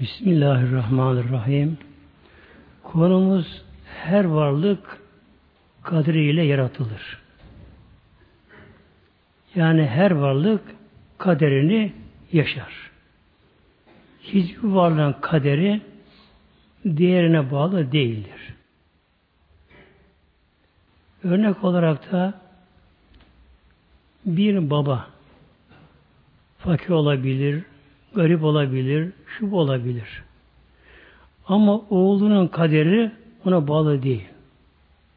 Bismillahirrahmanirrahim. Konumuz her varlık kaderiyle yaratılır. Yani her varlık kaderini yaşar. Hiçbir varlığın kaderi diğerine bağlı değildir. Örnek olarak da bir baba fakir olabilir, garip olabilir, şub olabilir. Ama oğlunun kaderi ona bağlı değil.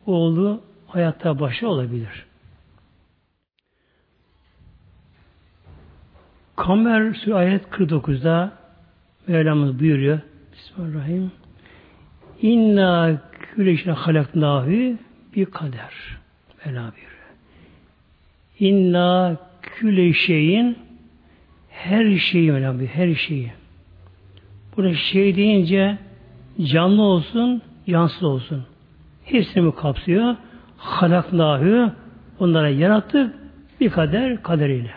Oğlu hayatta başı olabilir. Kamer Suresi ayet 49'da Mevlamız buyuruyor. Bismillahirrahmanirrahim. İnna küleşine halaknahu bir kader. Mevla buyuruyor. İnna küle şeyin her şeyi Mevla her şeyi. Burada şey deyince canlı olsun, cansız olsun. Hepsini kapsıyor? Halaknahu onlara yarattık bir kader kaderiyle.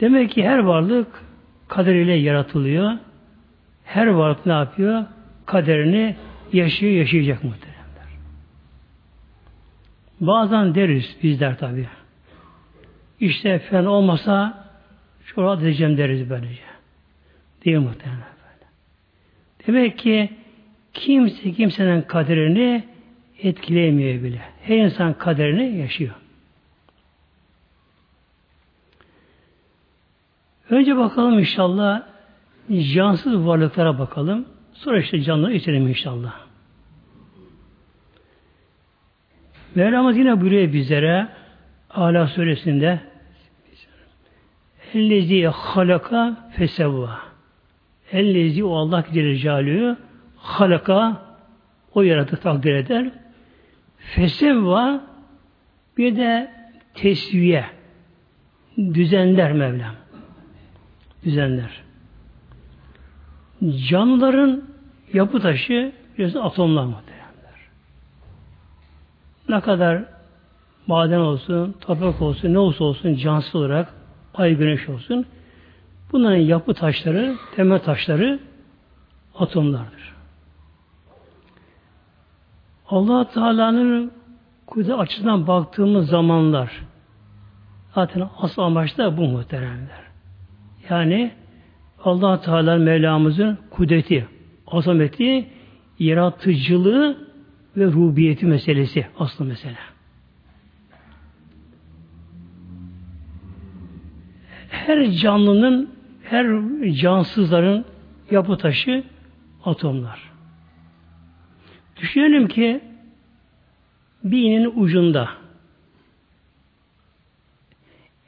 Demek ki her varlık kaderiyle yaratılıyor. Her varlık ne yapıyor? Kaderini yaşıyor, yaşayacak muhteremler. Bazen deriz bizler tabi. İşte fen olmasa şu rahat edeceğim deriz böylece. Değil muhtemelen böyle. Demek ki kimse kimsenin kaderini etkileyemiyor bile. Her insan kaderini yaşıyor. Önce bakalım inşallah cansız varlıklara bakalım. Sonra işte canlı içelim inşallah. Mevlamız yine buyuruyor bizlere Ala suresinde Ellezi halaka fesevva Ellezi o Allah Celle halaka o yarattı takdir eder. Fesevva bir de tesviye düzenler Mevlam. Düzenler. Canlıların yapı taşı biraz atomlar muhtemelenler. Ne kadar maden olsun, toprak olsun, ne olsa olsun cansız olarak ay güneş olsun bunların yapı taşları, temel taşları atomlardır. allah Teala'nın kudret açısından baktığımız zamanlar zaten asıl amaç da bu muhteremler. Yani allah Teala Mevlamızın kudreti, azameti, yaratıcılığı ve rubiyeti meselesi aslı mesele. Her canlının, her cansızların yapı taşı atomlar. Düşünelim ki bir iğnenin ucunda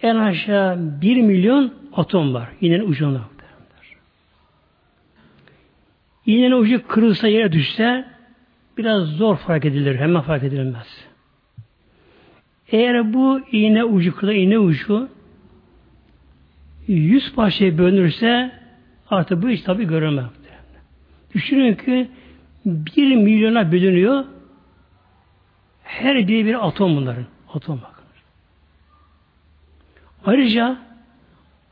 en aşağı bir milyon atom var. İğnenin ucunda. İğnenin ucu kırılsa yere düşse biraz zor fark edilir. Hemen fark edilmez. Eğer bu iğne ucu kırılsa iğne ucu yüz parçaya bölünürse artık bu iş tabi göremez. Düşünün ki bir milyona bölünüyor. Her biri bir atom bunların. Atom bakın. Ayrıca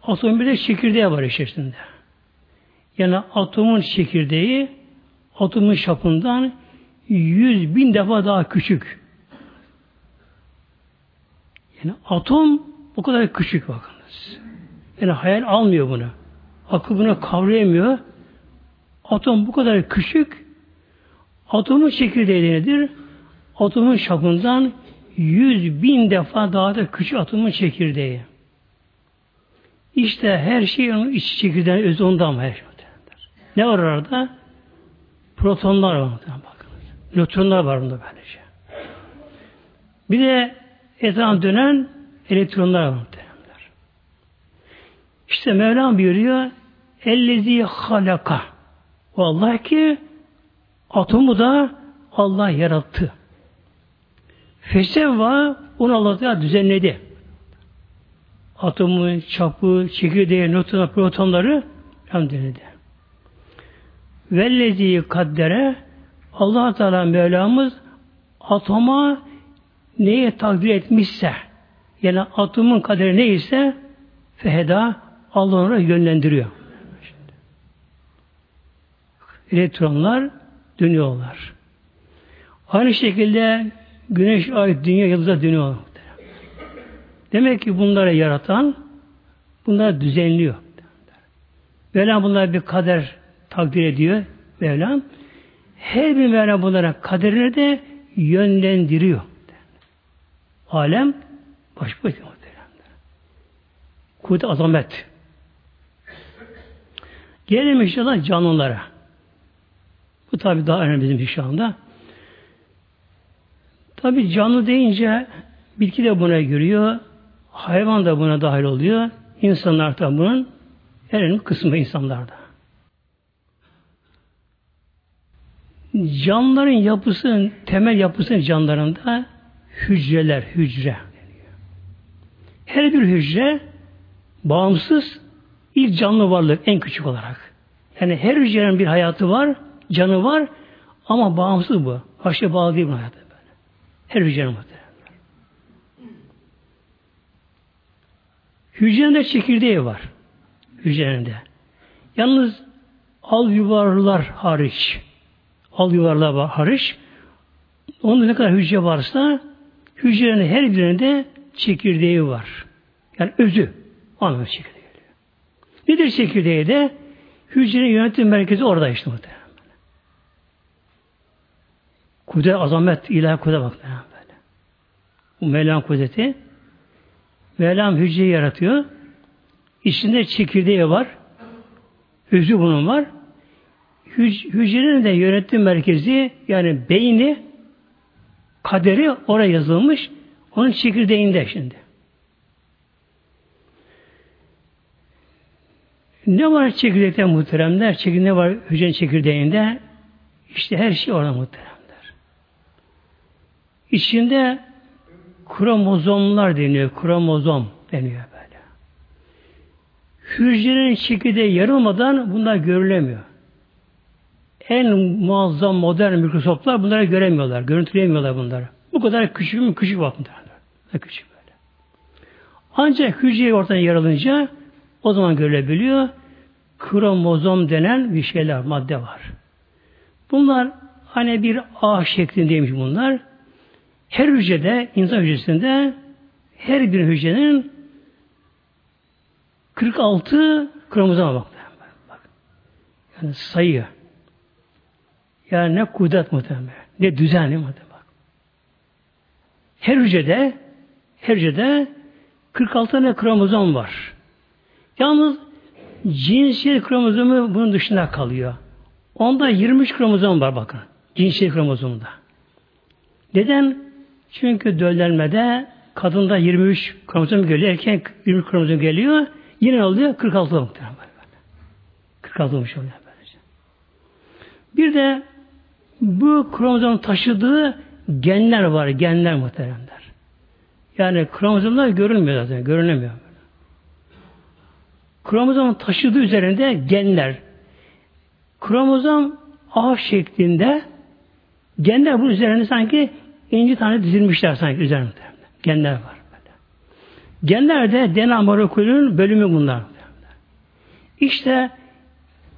atomun bir de çekirdeği var içerisinde. Yani atomun çekirdeği atomun çapından yüz bin defa daha küçük. Yani atom bu kadar küçük bakınız. Yani hayal almıyor bunu. Akıl bunu kavrayamıyor. Atom bu kadar küçük. Atomun çekirdeği nedir? Atomun çapından yüz bin defa daha da küçük atomun çekirdeği. İşte her şey onun iç çekirdeği öz ondan her şey. Ne var orada? Protonlar var. Bakınız. Nötronlar var bunda böylece. Bir de etrafına dönen elektronlar var. İşte Mevlam buyuruyor Ellezi halaka Vallahi ki atomu da Allah yarattı. Fesevva onu Allah düzenledi. Atomu, çapı, çekirdeği, nötron, protonları hem düzenledi. Vellezi kaddere allah Teala Mevlamız atoma neye takdir etmişse yani atomun kaderi neyse feheda Allah onu yönlendiriyor. elektronlar dönüyorlar. Aynı şekilde güneş, ay, dünya, yıldızlar dönüyor. Demek ki bunları yaratan bunları düzenliyor. Mevlam bunlara bir kader takdir ediyor. Mevlam. Her bir Mevlam bunlara kaderini de yönlendiriyor. Alem başka bir Kuvvet azamet. Gelelim inşallah canlılara. Bu tabi daha önemli bizim şu anda. Tabi canlı deyince bitki de buna giriyor. Hayvan da buna dahil oluyor. İnsanlar da bunun en önemli kısmı insanlarda. Canlıların yapısı, temel yapısı canlılarında hücreler, hücre. Her bir hücre bağımsız ilk canlı varlık en küçük olarak. Yani her hücrenin bir hayatı var, canı var ama bağımsız bu. Başka bağlı değil bu hayatı. Her hücrenin muhtemelen. Hücrenin de çekirdeği var. Hücrenin Yalnız al yuvarlar hariç. Al yuvarlar var hariç. Onun ne kadar hücre varsa hücrenin her birinde çekirdeği var. Yani özü. Anlamı çekirdeği. Nedir çekirdeği de? Hücrenin yönetim merkezi orada işte muhtemelen. Kudret, azamet, ilahi kudret bak böyle. Bu Mevlam kudreti. Mevlam hücreyi yaratıyor. İçinde çekirdeği var. Özü bunun var. Hücrenin de yönetim merkezi yani beyni kaderi oraya yazılmış. Onun çekirdeğinde şimdi. Ne var çekirdekte muhteremler? Çekirdeğinde ne var hücrenin çekirdeğinde? İşte her şey orada muhteremler. İçinde kromozomlar deniyor. Kromozom deniyor böyle. Hücrenin çekirdeği yarılmadan bunlar görülemiyor. En muazzam modern mikroskoplar bunları göremiyorlar. Görüntüleyemiyorlar bunları. Bu kadar küçük mü? Küçük bakımlar. Küçük böyle. Ancak hücre ortadan yarılınca o zaman görülebiliyor. Kromozom denen bir şeyler, madde var. Bunlar hani bir ağ şeklindeymiş bunlar. Her hücrede, insan hücresinde her bir hücrenin 46 kromozoma bak. bak. Yani sayı. Yani ne kudret muhtemelen. Ne düzen ne muhtemelen. Bak. Her hücrede her hücrede 46 tane kromozom var. Yalnız cinsiyet kromozomu bunun dışında kalıyor. Onda 23 kromozom var bakın. Cinsiyet kromozomunda. Neden? Çünkü döllenmede kadında 23 kromozom geliyor, erkek 20 kromozom geliyor. Yine oluyor 46 muhtemelen. 46 olmuş oluyor. Bir de bu kromozom taşıdığı genler var, genler muhteremler. Yani kromozomlar görünmüyor zaten, görünemiyor. Kromozom taşıdığı üzerinde genler. Kromozom A şeklinde genler bu üzerinde sanki inci tane dizilmişler sanki üzerinde. Genler var. Böyle. Genler de DNA molekülünün bölümü bunlar. İşte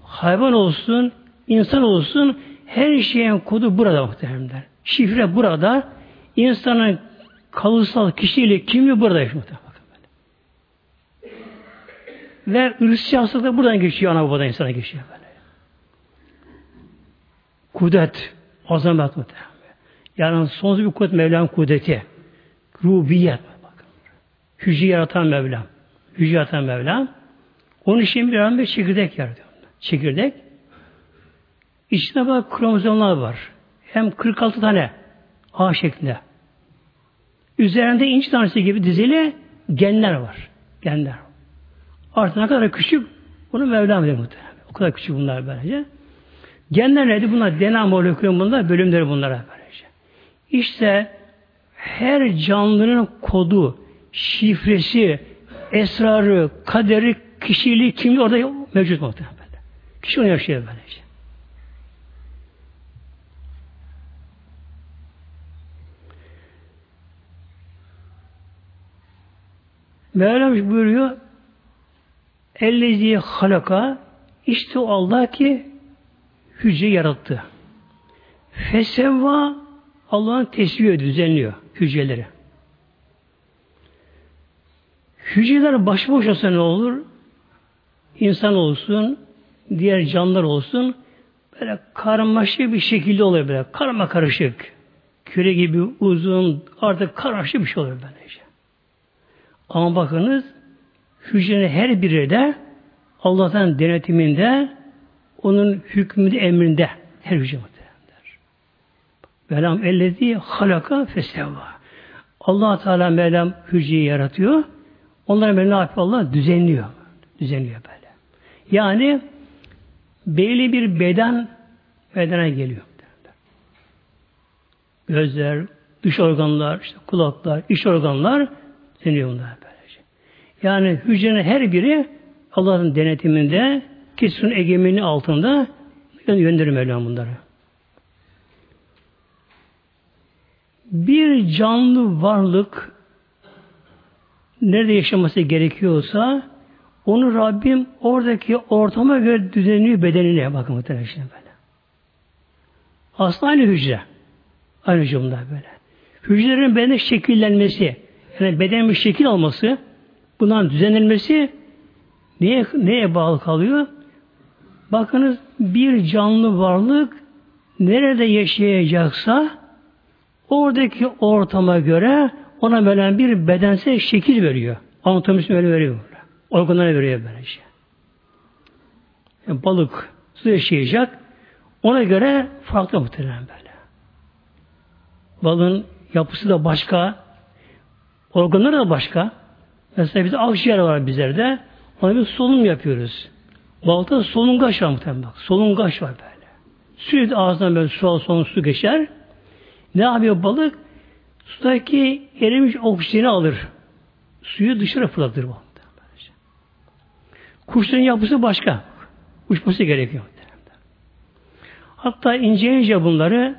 hayvan olsun, insan olsun her şeyin kodu burada muhtemelenler. Şifre burada. insanın kalıtsal kişiliği, kimliği burada muhtemelen. Ve ırsi hastalık da buradan geçiyor ana babadan insana geçiyor böyle. Kudret, azamet muhtemelen. Yani sonsuz bir kudret Mevlam kudreti. Rubiyet. Bakın. Hücre yaratan Mevlam. Hücre yaratan Mevlam. Onun için bir bir çekirdek yaratıyor. Çekirdek. İçinde bak kromozomlar var. Hem 46 tane A şeklinde. Üzerinde inç tanesi gibi dizili genler var. Genler. Artık ne kadar küçük bunu Mevlam bilir. O kadar küçük bunlar böylece. Genler neydi? Bunlar DNA molekülü bunlar, bölümleri bunlara böylece. İşte her canlının kodu, şifresi, esrarı, kaderi, kişiliği, kimliği orada mevcut muhtemelen. Kişi onu yaşıyor böylece. Mevlam buyuruyor Ellezi halaka işte o Allah ki hücre yarattı. Fesevva Allah'ın tesbih ediyor, düzenliyor hücreleri. Hücreler başıboş olsa ne olur? İnsan olsun, diğer canlılar olsun, böyle karmaşık bir şekilde oluyor böyle. Karma karışık. Küre gibi uzun, artık karmaşık bir şey oluyor böylece. Ama bakınız, hücrenin her biri de Allah'tan denetiminde, onun hükmünde, emrinde her hücre muhtemelenler. Velam ellezi halaka fesevva. allah Teala Mevlam hücreyi yaratıyor. Onları böyle ne yapıyor Allah? Düzenliyor. Düzenliyor böyle. Yani belli bir beden bedene geliyor. Gözler, dış organlar, işte kulaklar, iç organlar deniyor bunlar. Yani hücrenin her biri Allah'ın denetiminde, kesin egemini altında gönderir Mevlam bunları. Bir canlı varlık nerede yaşaması gerekiyorsa onu Rabbim oradaki ortama göre düzenliyor bedenine. Bakın muhtemelen böyle. Aslında aynı hücre. Aynı hücre böyle. Hücrelerin bedene şekillenmesi, yani bedenin bir şekil alması, bundan düzenlenmesi neye, neye bağlı kalıyor? Bakınız bir canlı varlık nerede yaşayacaksa oradaki ortama göre ona böyle bir bedensel şekil veriyor. Anatomisini öyle veriyor. Organlara veriyor böylece. Yani balık su yaşayacak. Ona göre farklı muhtemelen böyle. Balığın yapısı da başka. Organları da başka. Mesela bizde akciğer var bizlerde. Ona bir solunum yapıyoruz. Balıkta solungaç var muhtemelen bak. Solungaç var böyle. Sürekli ağzından böyle su al, son su geçer. Ne yapıyor balık? Sudaki erimiş oksijeni alır. Suyu dışarı fırlatır bu. Kuşların yapısı başka. Uçması gerekiyor. Hatta inceleyince bunları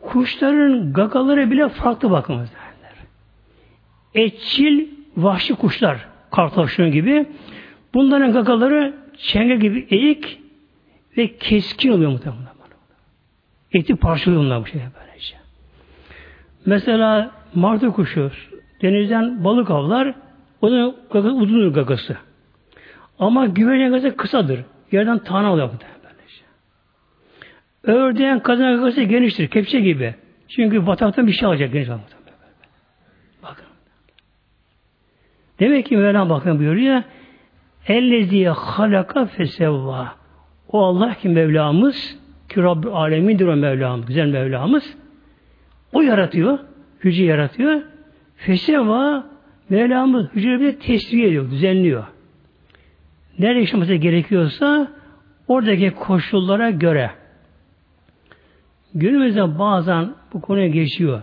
kuşların gagaları bile farklı bakımız derler. Etçil vahşi kuşlar, kartal gibi bunların gagaları çenge gibi eğik ve keskin oluyor muhtemelen. Eti parçalıyor bunlar bu şeye böylece. Mesela martı kuşu denizden balık avlar onun gagası uzundur gagası. Ama güvercin gagası kısadır. Yerden tane alıyor böylece. Ördeğin kazan gagası geniştir. Kepçe gibi. Çünkü bataktan bir şey alacak geniş bakın. Bakın. Demek ki Mevlam bakın buyuruyor. Ellezîye halaka fesevva. O Allah ki Mevlamız ki Rabbü alemindir o Mevlamız. Güzel Mevlamız. O yaratıyor. Hücre yaratıyor. Fesevva Mevlamız hücreleri tesviye ediyor, düzenliyor. Nerede yaşaması gerekiyorsa oradaki koşullara göre. Günümüzde bazen bu konuya geçiyor.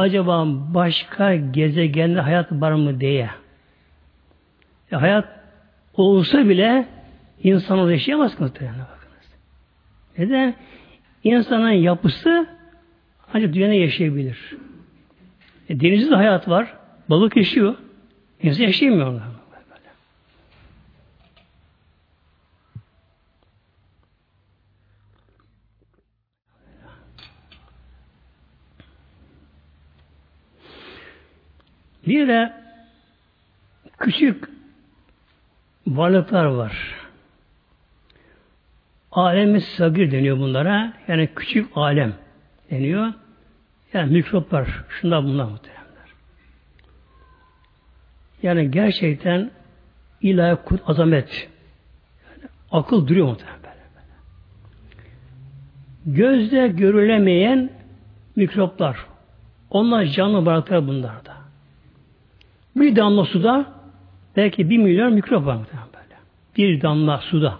Acaba başka gezegende hayat var mı diye. E, hayat olsa bile insan yaşayamaz muhtemelen bakınız. Neden? İnsanın yapısı ancak dünyada yaşayabilir. E, denizde de hayat var. Balık yaşıyor. İnsan yaşayamıyor onlar. Bir de küçük varlıklar var. Alemi sagir deniyor bunlara. Yani küçük alem deniyor. Yani mikroplar. Şunlar bunlar muhteremler. Yani gerçekten ilahi kut azamet. Yani akıl duruyor muhtemelen. Gözde görülemeyen mikroplar. Onlar canlı varlıklar bunlarda. Bir damla suda belki bir milyon mikrop var böyle. Bir damla suda.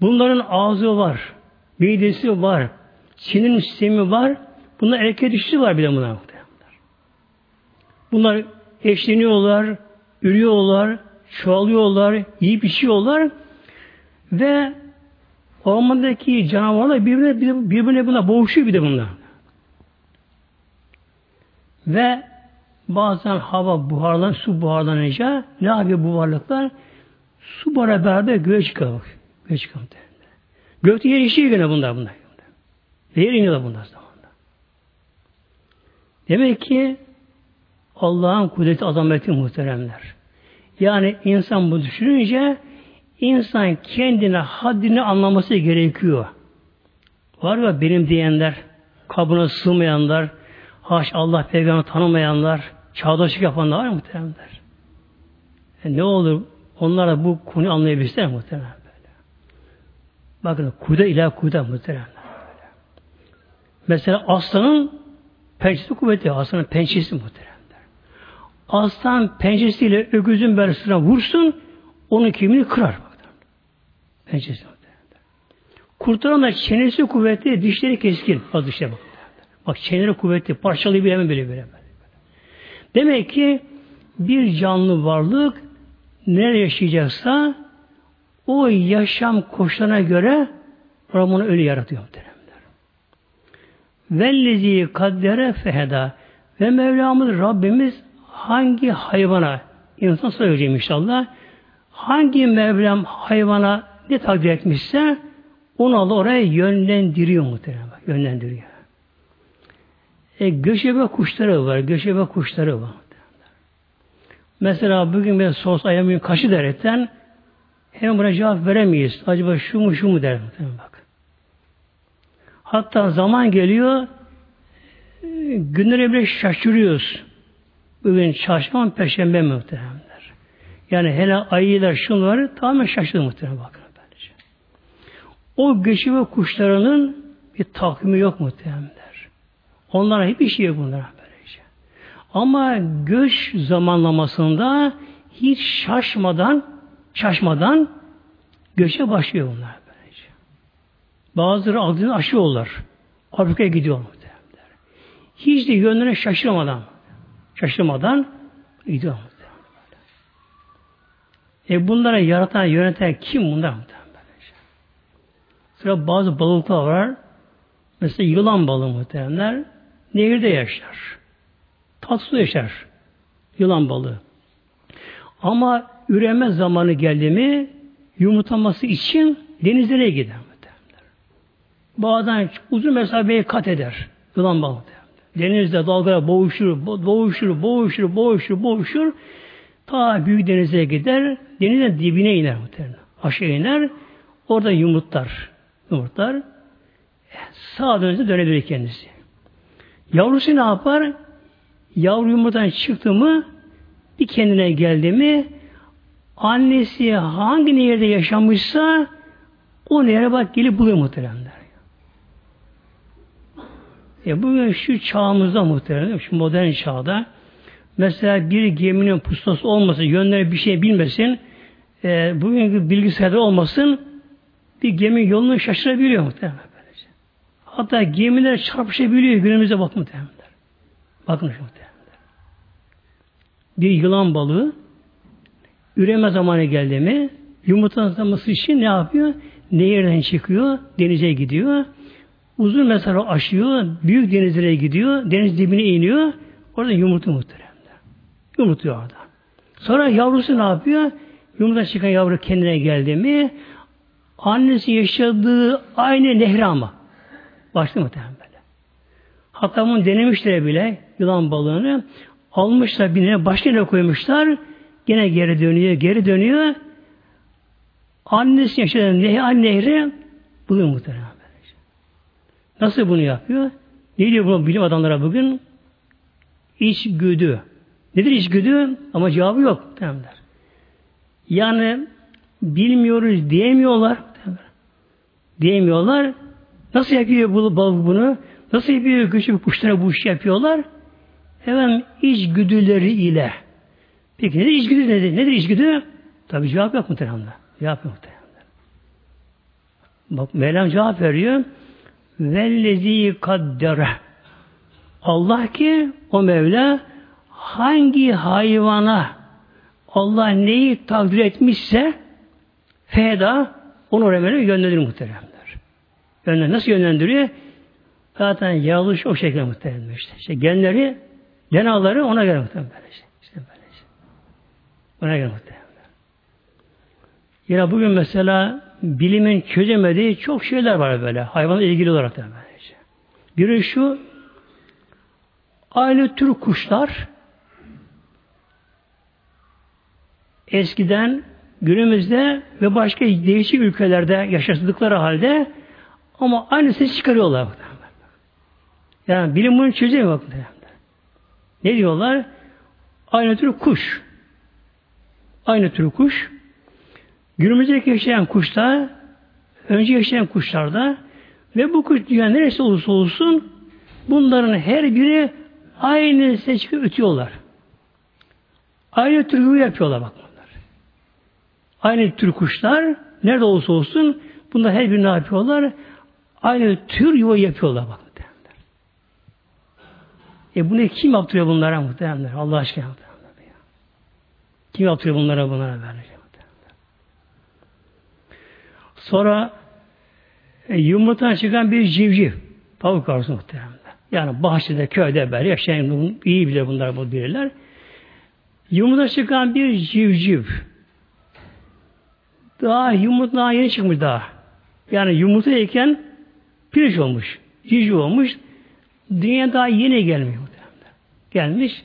Bunların ağzı var, midesi var, sinir sistemi var, bunlar erkek dişisi var bile bunlar. Bunlar eşleniyorlar, ürüyorlar, çoğalıyorlar, yiyip içiyorlar ve ormandaki canavarlar birbirine, birbirine buna boğuşuyor bir de bunlar. Ve bazen hava buharlan, su buharlanınca ne yapıyor bu varlıklar? Su buharla beraber göğe çıkıyor. Göğe çıkıyor. Gökte yer işiyor gene bunlar bunlar. Ve yer iniyorlar bunlar zamanda. Demek ki Allah'ın kudreti azameti muhteremler. Yani insan bu düşününce insan kendine haddini anlaması gerekiyor. Var ya benim diyenler, kabına sığmayanlar, haş Allah peygamber tanımayanlar, çağdaşlık yapanlar var muhteremler? E ne olur onlar da bu konuyu anlayabilseler muhtemelen böyle. Bakın kuyda ilah kuyda muhtemelen böyle. Mesela aslanın pençesi kuvvetli, aslanın pençesi muhtemelen. Aslan pençesiyle öküzün bersine vursun, onun kimini kırar. Pençesi Kurtaran da çenesi kuvvetli, dişleri keskin. Az dişleri bak. Bak çeneleri kuvvetli, parçalayıp hemen böyle böyle. Demek ki bir canlı varlık nerede yaşayacaksa o yaşam koşullarına göre Rabbim öyle yaratıyor muhteremler. Vellezi kaddere feheda ve Mevlamız Rabbimiz hangi hayvana insan söyleyeceğim inşallah hangi Mevlam hayvana ne takdir etmişse onu Allah oraya yönlendiriyor muhtemelen. Yönlendiriyor. E, göçebe kuşları var. Göçebe kuşları var. Mesela bugün ben sos ayamın kaşı derekten hemen buna cevap veremeyiz. Acaba şu mu şu mu der. Bak. Hatta zaman geliyor günlere bile şaşırıyoruz. Bugün çarşamba perşembe muhteremler. Yani hele ayılar şunları tamamen şaşırdı muhterem bakın. Bence. O göçebe kuşlarının bir takvimi yok muhteremler. Onlara hiçbir şey yok bunlara. Ama göç zamanlamasında hiç şaşmadan şaşmadan göçe başlıyor bunlar böylece. Bazıları adını aşıyorlar. Afrika'ya gidiyorlar. Hiç de yönlerine şaşırmadan şaşırmadan gidiyor. E bunlara yaratan, yöneten kim bunlar? Sıra bazı balıklar var. Mesela yılan balığı muhteremler nehirde yaşar. Tatlı yaşar. Yılan balığı. Ama üreme zamanı geldi mi yumurtaması için denizlere gider. Bazen uzun mesafeyi kat eder. Yılan balığı. Denizde dalgalar boğuşur, boğuşur, boğuşur, boğuşur, boğuşur. Ta büyük denize gider. Denizin dibine iner muhtemelen. Aşağı iner. Orada yumurtlar. Yumurtlar. Sağa dönüşte dönebilir kendisi. Yavrusu ne yapar? Yavru yumurtadan çıktı mı bir kendine geldi mi annesi hangi yerde yaşamışsa o nehre bak gelip buluyor muhteremler. E bugün şu çağımızda muhterem, şu modern çağda mesela bir geminin pusulası olmasın, yönleri bir şey bilmesin, e, bugünkü bilgisayarda olmasın, bir gemi yolunu şaşırabiliyor muhtemelen. Hatta gemiler çarpışabiliyor günümüze bak muhtemelen. Bakın şu muhtemelen bir yılan balığı üreme zamanı geldi mi yumurtlaması için ne yapıyor? Nehirden çıkıyor, denize gidiyor. Uzun mesafe aşıyor, büyük denizlere gidiyor, deniz dibine iniyor. Orada yumurta muhteremde. Yumurtluyor orada. Sonra yavrusu ne yapıyor? Yumurta çıkan yavru kendine geldi mi annesi yaşadığı aynı nehre ama. Başta muhtemelen böyle. Hatta bunu denemişler bile yılan balığını. Almışlar binine başka yere koymuşlar. Gene geri dönüyor, geri dönüyor. Annesi yaşayan anne nehri buluyor muhtemelen. Nasıl bunu yapıyor? Ne diyor bu bilim adamlara bugün? İçgüdü. Nedir içgüdü? Ama cevabı yok. Derler. Yani bilmiyoruz diyemiyorlar. Diyemiyorlar. Nasıl yapıyor bu balık bunu? Nasıl yapıyor güçlü kuşlara bu işi yapıyorlar? Hemen içgüdüleri ile. Peki nedir içgüdü nedir? Nedir içgüdü? Tabi cevap yok muhtemelen. Cevap yok muhtemelen. Bak Mevlam cevap veriyor. Vellezi kaddere. Allah ki o Mevla hangi hayvana Allah neyi takdir etmişse feda onu oraya yönlendirir muhteremler. Yönlendir. Nasıl yönlendiriyor? Zaten yaratılış o şekilde muhteremler işte. işte genleri Denaları ona göre muhtemelen böylece. İşte böylece. Ona göre muhtemelen. Yine bugün mesela bilimin çözemediği çok şeyler var böyle. Hayvanla ilgili olarak da böylece. Biri şu aynı tür kuşlar eskiden günümüzde ve başka değişik ülkelerde yaşadıkları halde ama aynı ses çıkarıyorlar. Yani bilim bunu çözemiyor. Ne diyorlar? Aynı tür kuş. Aynı tür kuş. Günümüzdeki yaşayan kuşlar önce yaşayan kuşlarda ve bu kuş dünya neresi olursa olsun bunların her biri aynı ses çıkıyor ötüyorlar. Aynı tür gibi yapıyorlar bak bunlar. Aynı tür kuşlar nerede olursa olsun bunlar her biri ne yapıyorlar? Aynı tür yuva yapıyorlar bak. E bunu kim yaptırıyor bunlara muhtemelen? Allah aşkına muhtemelen. Kim yaptırıyor bunlara bunlara böyle? Sonra e, yumurtadan çıkan bir civciv. Tavuk arzusu muhtemelen. Yani bahçede, köyde böyle yaşayan iyi bilir bunlar bu bilirler. Yumurta çıkan bir civciv. Daha yumurta yeni çıkmış daha. Yani yumurta yiyken pirinç olmuş. Civciv olmuş. Dünya daha yeni gelmiyor. Gelmiş.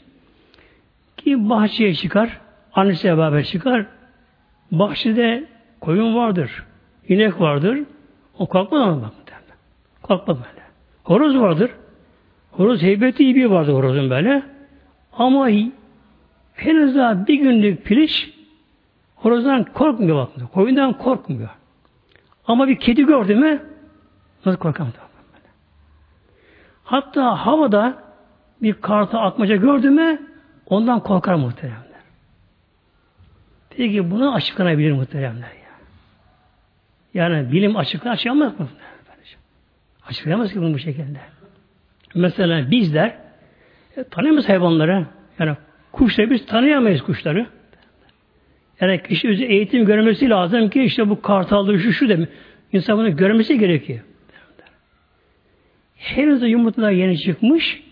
Ki bahçeye çıkar. Annesiyle beraber çıkar. Bahçede koyun vardır. inek vardır. O kalkmaz ama bak. Kalkmaz böyle. Horoz vardır. Horoz heybeti iyi bir vardı horozun böyle. Ama henüz daha bir günlük piliç horozdan korkmuyor bak. Koyundan korkmuyor. Ama bir kedi gördü mü nasıl korkar Hatta havada bir karta atmaca gördü mü ondan korkar muhteremler. Peki bunu açıklanabilir muhteremler ya. Yani bilim açıklar açıklamaz mı? Açıklayamaz ki bunu bu şekilde. Mesela bizler e, tanıyoruz hayvanları. Yani kuşları biz tanıyamayız kuşları. Yani kişi eğitim görmesi lazım ki işte bu kartallığı şu şu demek. İnsan bunu görmesi gerekiyor. Henüz de yumurtalar yeni çıkmış.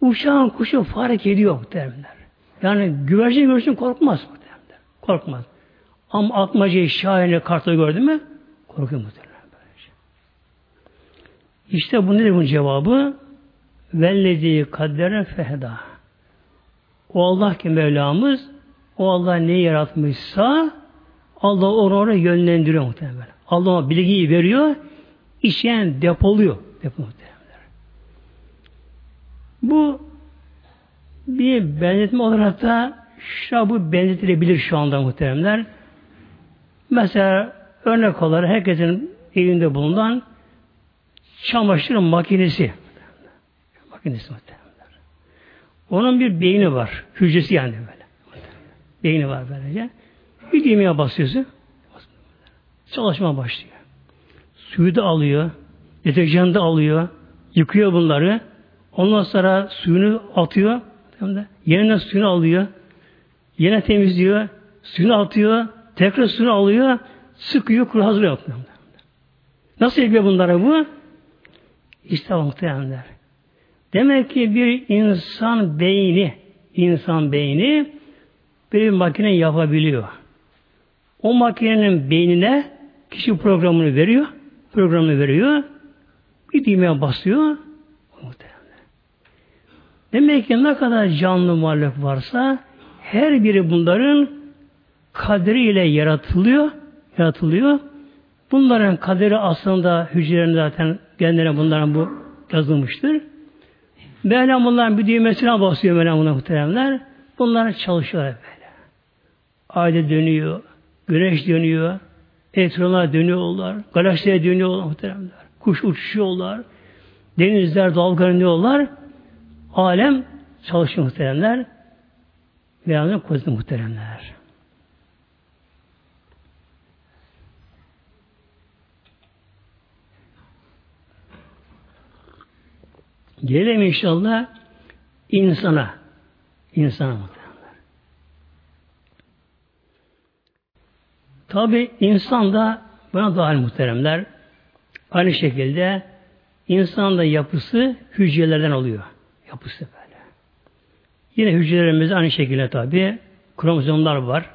Uçağın kuşu fark ediyor muhtemelenler. Yani güvercin görsün korkmaz muhtemelenler. Korkmaz. Ama atmacayı, şahane, kartı gördü mü korkuyor muhtemelen. İşte bu nedir bunun cevabı? Vellezi kaddere fehda. O Allah ki Mevlamız o Allah neyi yaratmışsa Allah onu oraya yönlendiriyor muhtemelen. Allah bilgiyi veriyor, işleyen depoluyor. depoluyor. Bu bir benzetme olarak da bu benzetilebilir şu anda muhteremler. Mesela örnek olarak herkesin evinde bulunan çamaşır makinesi. Makinesi muhteremler. Onun bir beyni var. Hücresi yani böyle. Beyni var böylece. Bir düğmeye basıyorsun. Çalışma başlıyor. Suyu da alıyor. Deterjanı da alıyor. Yıkıyor bunları. Ondan sonra suyunu atıyor. Yerine suyunu alıyor. Yine temizliyor. Suyunu atıyor. Tekrar suyunu alıyor. Sıkıyor, kuru hazırlıyor. Nasıl yapıyor bunlara bu? İşte muhtemelenler. Demek ki bir insan beyni, insan beyni bir makine yapabiliyor. O makinenin beynine kişi programını veriyor, programını veriyor, bir düğmeye basıyor, Demek ki ne kadar canlı varlık varsa her biri bunların kaderiyle yaratılıyor, yaratılıyor. Bunların kaderi aslında hücrelerin zaten genlerine bunların bu yazılmıştır. Mevlam bunların bir düğmesine basıyor Mevlam bunlar muhteremler. Bunlar çalışıyorlar böyle. Ayda dönüyor, güneş dönüyor, elektronlar dönüyorlar, galaksiye dönüyorlar muhteremler. Kuş uçuşuyorlar, denizler dalgalanıyorlar alem çalışıyor muhteremler. Mevlam'ın kudreti muhteremler. Gelelim inşallah insana. İnsana muhteremler. Tabi insan da buna dahil muhteremler. Aynı şekilde insan da yapısı hücrelerden oluyor yapısı böyle. Yine hücrelerimizde aynı şekilde tabi kromozomlar var,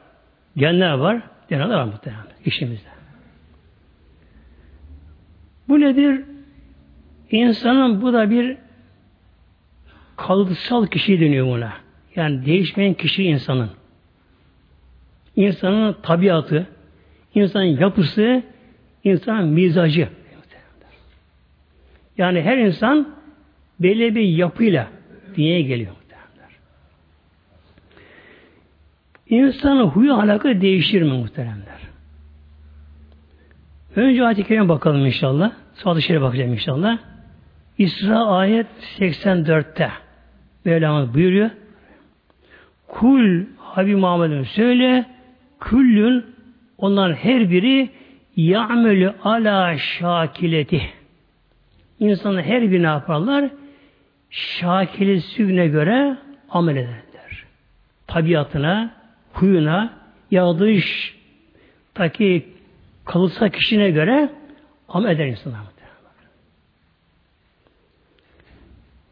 genler var. Denarlar var muhtemelen işimizde. Bu nedir? İnsanın bu da bir kalıtsal kişi deniyor buna. Yani değişmeyen kişi insanın. İnsanın tabiatı, insanın yapısı, insanın mizacı. Yani her insan belli bir yapıyla dünyaya geliyor. İnsanın huyu alaka değişir mi muhteremler? Önce ayet-i kerime bakalım inşallah. Sonra dışarı bakacağım inşallah. İsra ayet 84'te Mevlamız buyuruyor. Kul Habib Muhammed'in söyle küllün onların her biri ya'melü ala şakileti. İnsanın her biri ne yaparlar? Şakilesine göre amel ederler. Tabiatına, huyuna, yağdış taki kalırsa kişine göre amel eder insanlar.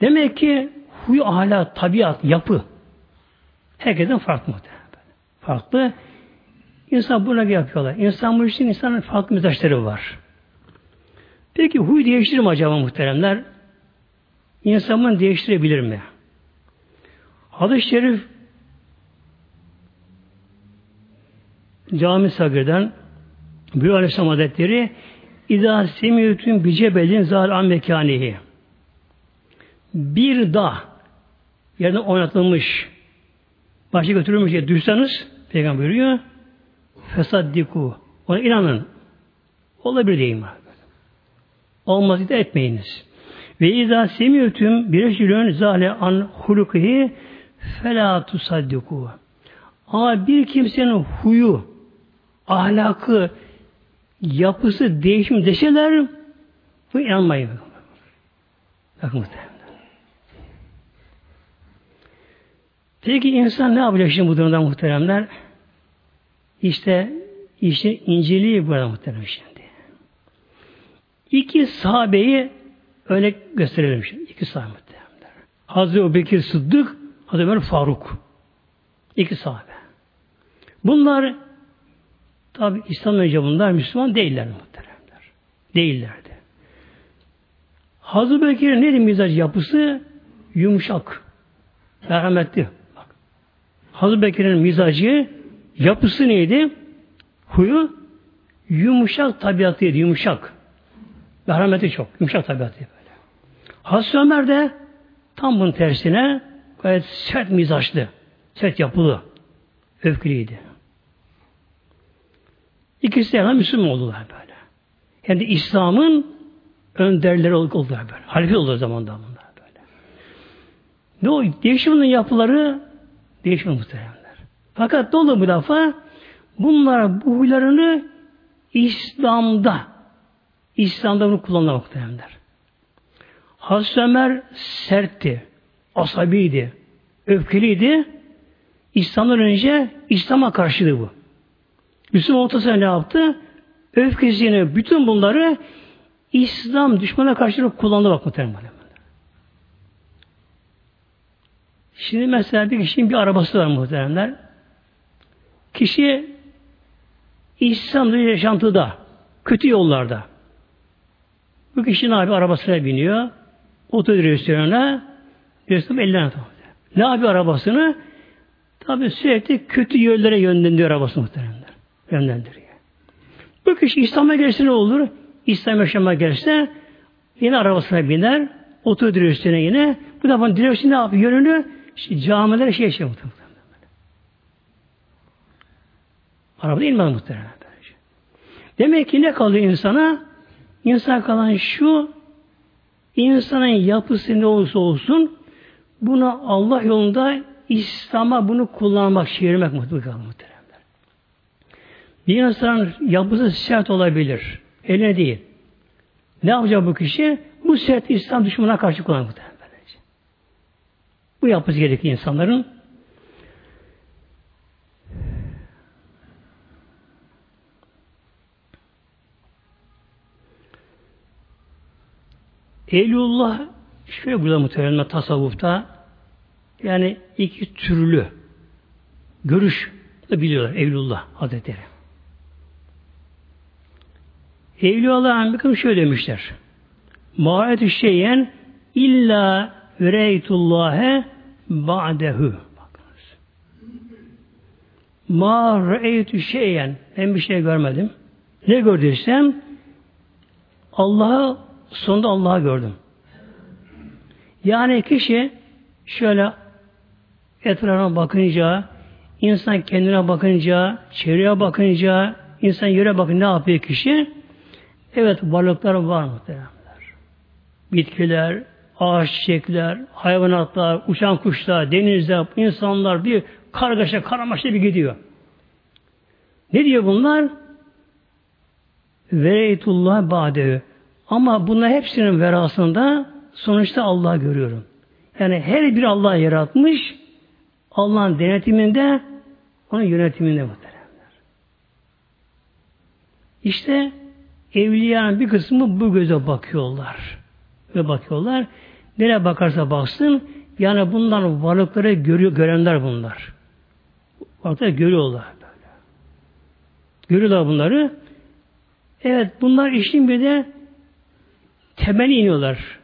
Demek ki huy, ahlak, tabiat, yapı herkesin farklı muhtemelen. Farklı. İnsan buna yapıyorlar. İnsan bu için insanın farklı mizaçları var. Peki huy değiştirir mi acaba muhteremler? İnsan bunu değiştirebilir mi? Hadis-i şerif Cami Sagır'dan Büyük Aleyhisselam Hazretleri İzâ semiyutun bicebelin zâl an mekânihi bir dağ yerine oynatılmış başa götürülmüş diye duyssanız Peygamber buyuruyor fesaddiku ona inanın olabilir mi? Olmaz da etmeyiniz. Ve izâ semiyutun bir eşilön zâle an hulukihi felâ tusaddiku ama bir kimsenin huyu ahlakı, yapısı değişim deseler bu inanmayın. Bakın muhtemelen. Peki insan ne yapacak şimdi bu durumda muhteremler? İşte işte inceliği burada muhterem şimdi. İki sahabeyi öyle gösterelim şimdi. İki sahabe muhteremler. Hazreti Bekir Sıddık, Hazreti Ömer Faruk. İki sahabe. Bunlar Tabi İslam önce bunlar Müslüman değiller muhteremler. Değillerdi. Hazreti Bekir'in neydi mizac yapısı? Yumuşak. Merhametli. Bak. Hazreti Bekir'in mizacı yapısı neydi? Huyu yumuşak tabiatıydı. Yumuşak. Merhameti çok. Yumuşak tabiatı böyle. Hazreti Ömer de tam bunun tersine gayet sert mizaçlı. Sert yapılı. Öfkeliydi. İkisi de Müslüman oldular böyle. Hem de İslam'ın önderleri oldular böyle. Halife oldu zamanda bunlar böyle. Ne o? Değişimin yapıları değişmiyor muhtemelenler. Fakat dolu bu defa bunlar bu huylarını İslam'da İslam'da bunu kullanırlar muhtemelenler. Hazreti Ömer sertti, asabiydi, öfkeliydi. İslam'dan önce İslam'a karşıydı bu. Müslüman ortasına ne yaptı? Öfkesini, bütün bunları İslam düşmana karşı kullandı bak muhtemelen. Şimdi mesela bir kişinin bir arabası var muhteremler. Kişi İslam yaşantıda, kötü yollarda. Bu kişi ne yapıyor? Arabasına biniyor. Oto direksiyonuna gösterip ellerine tutuyor. Ne yapıyor arabasını? Tabi sürekli kötü yönlere yönlendiriyor arabasını muhtemelen yönlendiriyor. Bu kişi İslam'a gelirse ne olur? İslam yaşamaya gelirse yine arabasına biner, otur direksiyona yine. Bu defa direksiyon ne yapıyor? Yönünü işte camilere şey yaşıyor muhtemelen. Araba değil mi muhtemelen? Demek ki ne kalıyor insana? İnsan kalan şu insanın yapısı ne olursa olsun buna Allah yolunda İslam'a bunu kullanmak, çevirmek muhtemelen. Bir insanın yapısı sert olabilir. Eline değil. Ne yapacak bu kişi? Bu sert İslam düşmanına karşı kullanmak. Bu yapısı gerekiyor insanların. Eylullah şöyle burada muhtemelen tasavvufta yani iki türlü görüş biliyorlar Eylullah Hazretleri. Evliyalar kısım şöyle demişler. Ma'etü şeyen illa üreytullâhe ba'dehu. Bakınız. Ma re'eytü şeyen. Ben bir şey görmedim. Ne gördüysem Allah'ı sonunda Allah'ı gördüm. Yani kişi şöyle etrafına bakınca, insan kendine bakınca, çevreye bakınca, insan yere bakın ne yapıyor kişi? Evet varlıklar var muhteremler. Bitkiler, ağaç çiçekler, hayvanatlar, uçan kuşlar, denizler, insanlar bir kargaşa, karamaşa bir gidiyor. Ne diyor bunlar? Vereytullah badevi. Ama bunlar hepsinin verasında sonuçta Allah'ı görüyorum. Yani her bir Allah yaratmış, Allah'ın denetiminde, onun yönetiminde muhteremler. İşte evliyanın bir kısmı bu göze bakıyorlar. Ve bakıyorlar. Nereye bakarsa baksın, yani bunların varlıkları görüyor, görenler bunlar. Varlıkları görüyorlar böyle. Görüyorlar bunları. Evet, bunlar işin bir de temeli iniyorlar.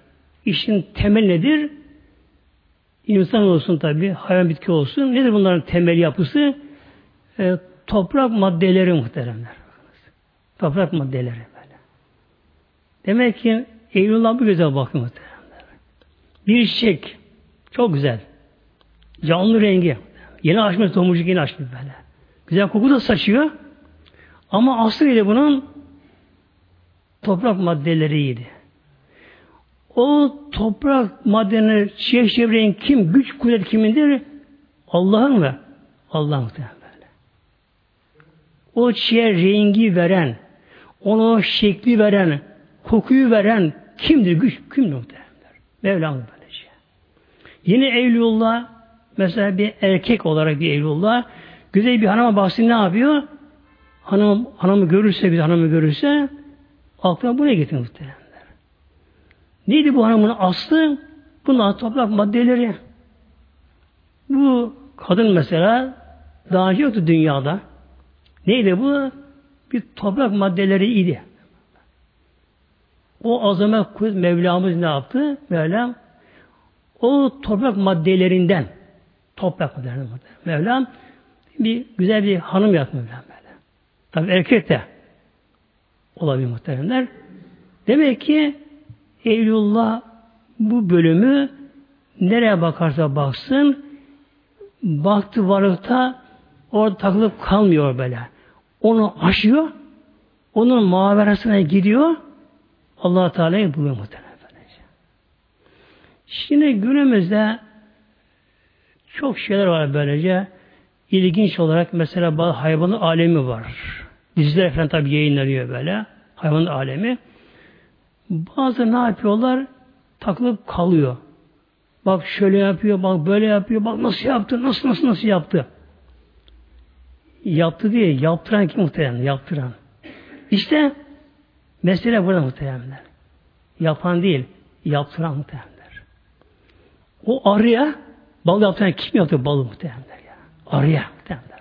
İşin temel nedir? İnsan olsun tabi, hayvan bitki olsun. Nedir bunların temel yapısı? E, toprak maddeleri muhteremler. Toprak maddeleri böyle. Demek ki Eylül'den bu güzel bakın muhteremler. Bir çiçek. Çok güzel. Canlı rengi. Yeni açmış, tomurcuk yeni açmış böyle. Güzel koku da saçıyor. Ama aslıyla bunun toprak maddeleriydi. O toprak çiçek çevreyen kim? Güç kudret kimindir? Allah'ın mı? Allah'ın böyle. O çiçeğe rengi veren, ona şekli veren, kokuyu veren kimdir? Güç kimdir muhtemelenler? Mevlam böylece. Yine Evliullah mesela bir erkek olarak bir Evliullah güzel bir hanıma baksın ne yapıyor? Hanım, hanımı görürse bir hanımı görürse aklına buraya getiriyor muhtemelen. Neydi bu hanımın aslı? Bunlar toprak maddeleri. Bu kadın mesela daha önce yoktu dünyada. Neydi bu? Bir toprak maddeleri idi. O azamet kudret Mevlamız ne yaptı? Mevlam o toprak maddelerinden toprak maddelerinden Mevlam bir güzel bir hanım yaptı Mevlam böyle. Tabi erkek de olabilir muhteremler. Demek ki Eylullah bu bölümü nereye bakarsa baksın baktı varlıkta orada takılıp kalmıyor böyle. Onu aşıyor onun muhaberasına gidiyor allah Teala'yı buluyor muhtemelen. Şimdi günümüzde çok şeyler var böylece. İlginç olarak mesela bazı hayvan alemi var. Diziler falan tabi yayınlanıyor böyle. Hayvan alemi. Bazı ne yapıyorlar? Takılıp kalıyor. Bak şöyle yapıyor, bak böyle yapıyor, bak nasıl yaptı, nasıl nasıl nasıl yaptı. Yaptı diye yaptıran kim muhtemelen? Yaptıran. İşte mesele burada muhtemelenler. Yapan değil, yaptıran muhtemelenler. O arıya bal yaptıran kim yaptı balı muhtemelenler ya? Arıya muhtemelenler.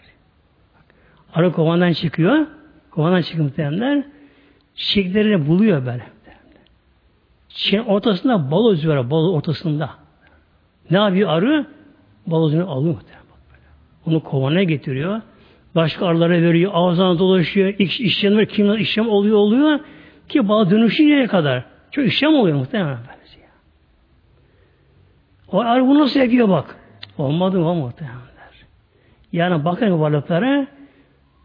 Arı kovandan çıkıyor, kovandan çıkıyor muhtemelenler. Çiçeklerini buluyor böyle. Çiçeğin ortasında bal özü var. Bal ortasında. Ne yapıyor arı? Bal özünü alıyor. Onu kovana getiriyor. Başka arılara veriyor. Ağzına dolaşıyor. İş, işlem var. Kimler işlem oluyor oluyor. Ki bal dönüşünceye kadar. Çok işlem oluyor muhtemelen. O arı bunu nasıl yapıyor bak. Olmadı mı muhtemelen. Yani bakın varlıklara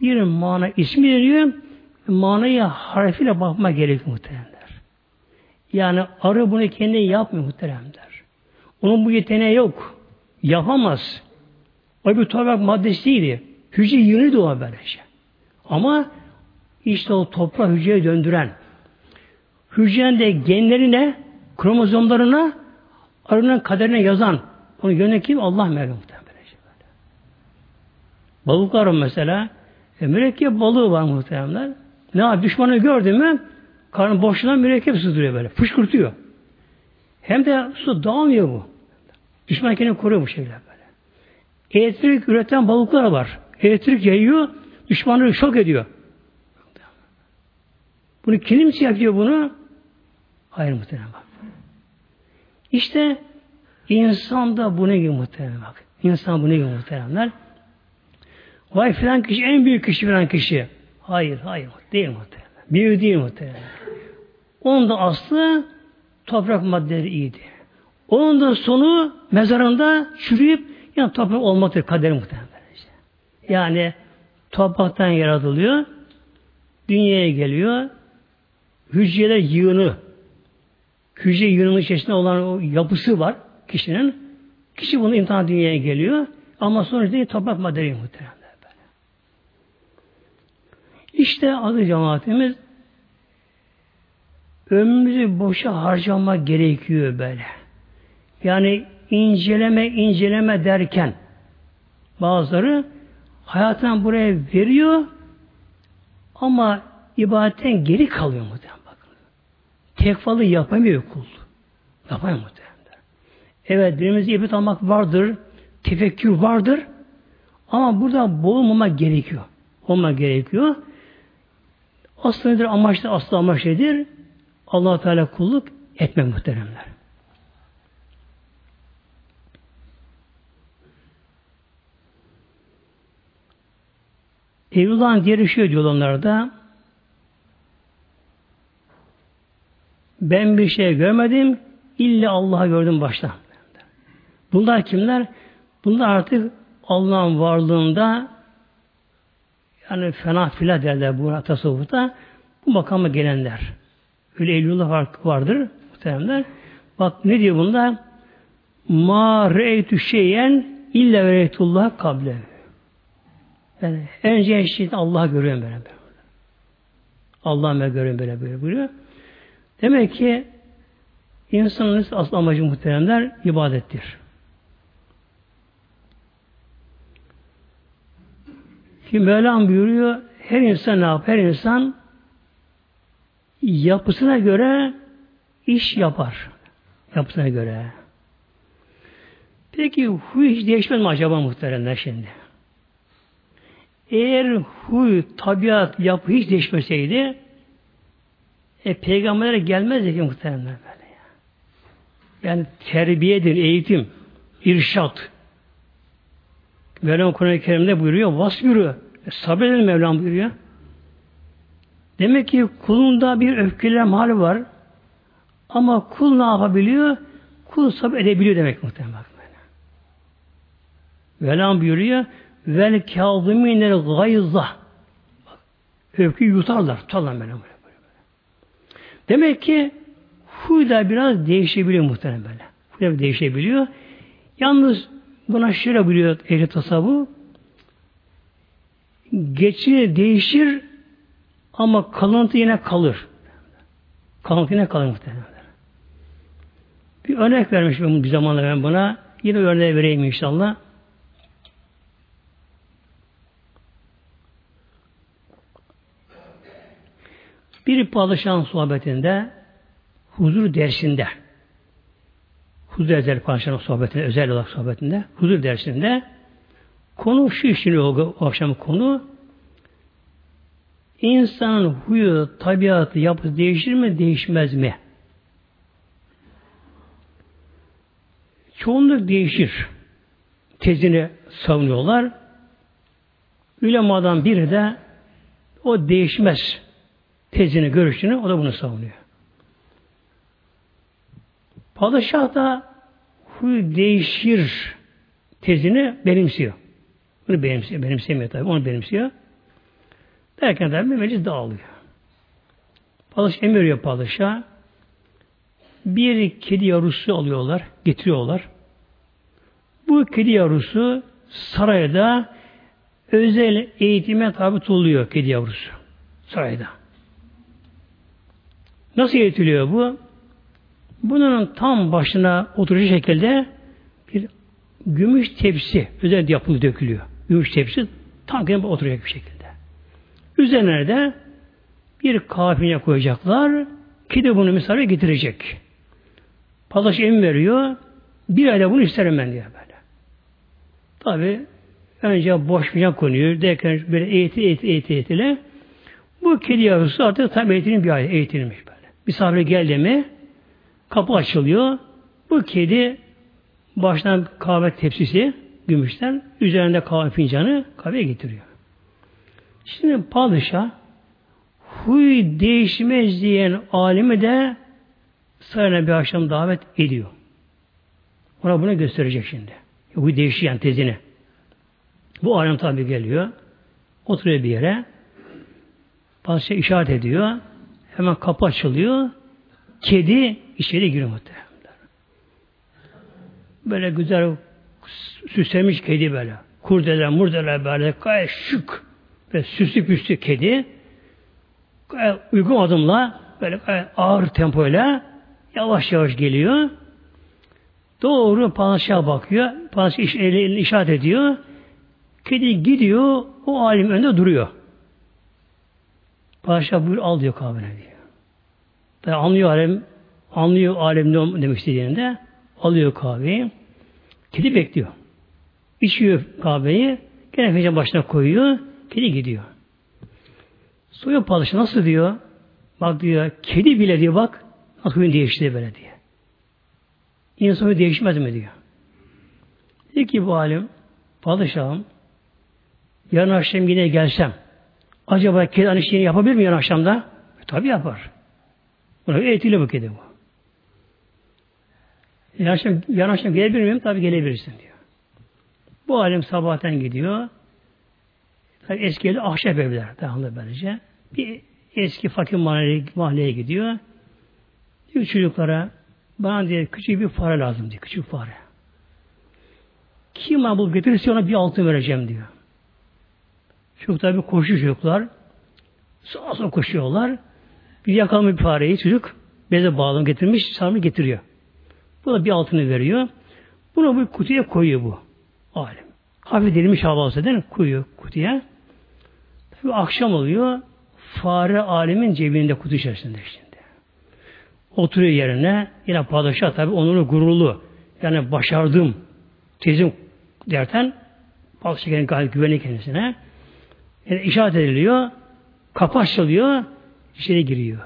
bir mana ismi veriyor. Manayı harfiyle bakma gerekiyor muhtemelen. Yani arı bunu kendi yapmıyor muhteremler. Onun bu yeteneği yok. Yapamaz. O bir toprak maddesiydi. Hücre da o böylece. Ama işte o toprak hücreye döndüren hücrenin de genlerine, kromozomlarına arının kaderine yazan onu yönen? Allah muhtemelen. Balıklar mesela e, mürekkep balığı var muhteremler. Ne yap? Düşmanı gördü mü Karnın boşluğuna mürekkep sızdırıyor böyle. Fışkırtıyor. Hem de su dağılmıyor bu. Düşman kendini koruyor bu şekilde böyle. Elektrik üreten balıklar var. Elektrik yayıyor, düşmanları şok ediyor. Bunu kim yapıyor bunu? Hayır muhtemelen bak. İşte insan da bu ne gibi muhtemelen bak. İnsan bu ne gibi muhteremler. Vay filan kişi en büyük kişi filan kişi. Hayır, hayır. Değil muhtemelen. Büyük değil muhtemelen. Onun da aslı toprak maddeleri iyiydi. Onun da sonu mezarında çürüyüp yani toprak olmaktır kader muhtemelen. Yani topraktan yaratılıyor, dünyaya geliyor, hücreler yığını, hücre yığının içerisinde olan o yapısı var kişinin. Kişi bunu imtihan dünyaya geliyor ama sonuçta toprak maddeleri muhtemelen. İşte adı cemaatimiz ömrümüzü boşa harcama gerekiyor böyle. Yani inceleme inceleme derken bazıları hayatından buraya veriyor ama ibadetten geri kalıyor muhtemelen bakın. Tekvalı yapamıyor kul. Yapamıyor muhtemelen. Evet birimizde ibadet almak vardır, tefekkür vardır ama burada boğulmama gerekiyor. Olma gerekiyor. Aslında nedir? Amaç da aslı amaç nedir? allah Teala kulluk etmek muhteremler. Evlullah'ın diğer şey diyor onlarda ben bir şey görmedim illa Allah'a gördüm başta. Bunlar kimler? Bunlar artık Allah'ın varlığında yani fena fila derler bu tasavvufta bu makama gelenler. Öyle Eylülullah var, vardır muhteremler. Bak ne diyor bunda? Ma re'ytü şeyen illa ve reytullah kable. Yani önce her şeyi Allah'a görüyorum böyle. böyle. Allah'a görüyorum böyle böyle buyuruyor. Demek ki insanın asıl amacı muhteremler ibadettir. Ki Mevlam buyuruyor her insan ne yap? Her insan yapısına göre iş yapar. Yapısına göre. Peki huy hiç değişmez mi acaba muhteremler şimdi? Eğer huy, tabiat, yapı hiç değişmeseydi e, peygamberlere gelmezdi ki muhteremler böyle ya. Yani terbiyedir, eğitim, irşat. Mevlam Kur'an-ı Kerim'de buyuruyor, vasbürü. E, sabredin Mevlam buyuruyor. Demek ki kulunda bir öfkelenme hali var. Ama kul ne yapabiliyor? Kul sabredebiliyor demek muhtemelen. Mevlam buyuruyor, vel kâzimînel gayza. Öfkeyi yutarlar, tutarlar Mevlam. Demek ki huy da biraz değişebiliyor muhtemelen böyle. Huy da değişebiliyor. Yalnız buna şöyle biliyor ehli tasavvuf. Geçici değişir ama kalıntı yine kalır. Kalıntı yine kalır muhtemelen. Bir örnek vermiş bir zamanla ben buna. Yine örneği vereyim inşallah. Bir padişahın sohbetinde huzur dersinde huzur ezel padişahın sohbetinde özel olarak sohbetinde huzur dersinde konu şu işin o, o akşam konu insanın huyu, tabiatı, yapısı değişir mi, değişmez mi? Çoğunluk değişir. Tezini savunuyorlar. Ulemadan biri de o değişmez tezini, görüşünü o da bunu savunuyor. Padişah da huy değişir tezini benimsiyor. Bunu benimsiyor, benimsemiyor tabii, onu benimsiyor. Derken tabii meclis dağılıyor. Padişah emir veriyor padişah. Bir kedi yavrusu alıyorlar, getiriyorlar. Bu kedi yavrusu sarayda özel eğitime tabi tutuluyor kedi yavrusu. Sarayda. Nasıl eğitiliyor bu? Bunun tam başına oturucu şekilde bir gümüş tepsi özel yapılı dökülüyor. Gümüş tepsi tam kendine oturacak bir şekilde. Üzerine de bir kafine koyacaklar. Kedi bunu misafire getirecek. Palaş emin veriyor. Bir ayda bunu isterim ben diyor böyle. Tabi önce boş bir konuyor. Derken böyle eğiti eğiti eğiti eğitile Bu kedi yavrusu artık tam eğitilmiş bir aile. Eğitilmiş böyle. Misafir geldi mi kapı açılıyor. Bu kedi baştan kahve tepsisi gümüşten üzerinde kahve fincanı kahveye getiriyor. Şimdi padişah huy değişmez diyen alimi de sarayına bir akşam davet ediyor. Ona bunu gösterecek şimdi. Huy değişiyen tezini. Bu alim tabi geliyor. Oturuyor bir yere. Padişah işaret ediyor. Hemen kapı açılıyor. Kedi içeri giriyor. Böyle güzel süslemiş kedi böyle. Kurdeler, murdeler böyle gayet şık ve süslü püslü kedi gayet uygun adımla böyle gayet ağır tempoyla yavaş yavaş geliyor. Doğru padişaha bakıyor. Padişah iş, elini işaret ediyor. Kedi gidiyor, o alim önünde duruyor. Padişah buyur al diyor kahvene diyor. Tabi anlıyor alem, anlıyor alem ne demek istediğinde alıyor kahveyi. Kedi bekliyor. İçiyor kahveyi. Gene fincan başına koyuyor. Kedi gidiyor. Soruyor padişah nasıl diyor. Bak diyor kedi bile diyor bak nasıl huyun değişti böyle diye. İnsan huyu değişmez mi diyor. Dedi ki bu alim padişahım yarın akşam yine gelsem acaba kedi aynı yapabilir mi yarın akşamda? E, tabi yapar. Buna eğitiyle bu kedi bu. Yarın akşam, gelebilir miyim? Tabi gelebilirsin diyor. Bu alim sabahtan gidiyor. Tabi eski evde ahşap evler. Devamlı böylece. Bir eski fakir mahalleye, mahalleye gidiyor. Diyor çocuklara bana diye küçük bir fare lazım diyor. Küçük fare. Kim bulup getirirse ona bir altın vereceğim diyor. Çocuk tabi koşuyor çocuklar. Sağa sola koşuyorlar. Bir yakalama bir fareyi çocuk beze bağlam getirmiş, sarmı getiriyor. Bu da bir altını veriyor. Bunu bir kutuya koyuyor bu alim. Hafif değil mi? Koyuyor kutuya. Tabi akşam oluyor. Fare alimin cebinde kutu içerisinde şimdi. Oturuyor yerine. Yine padişah tabi onunla gururlu. Yani başardım. Tezim derken padişah gayet güvenli kendisine. Yani işaret ediliyor. Kapı açılıyor. içeri giriyor.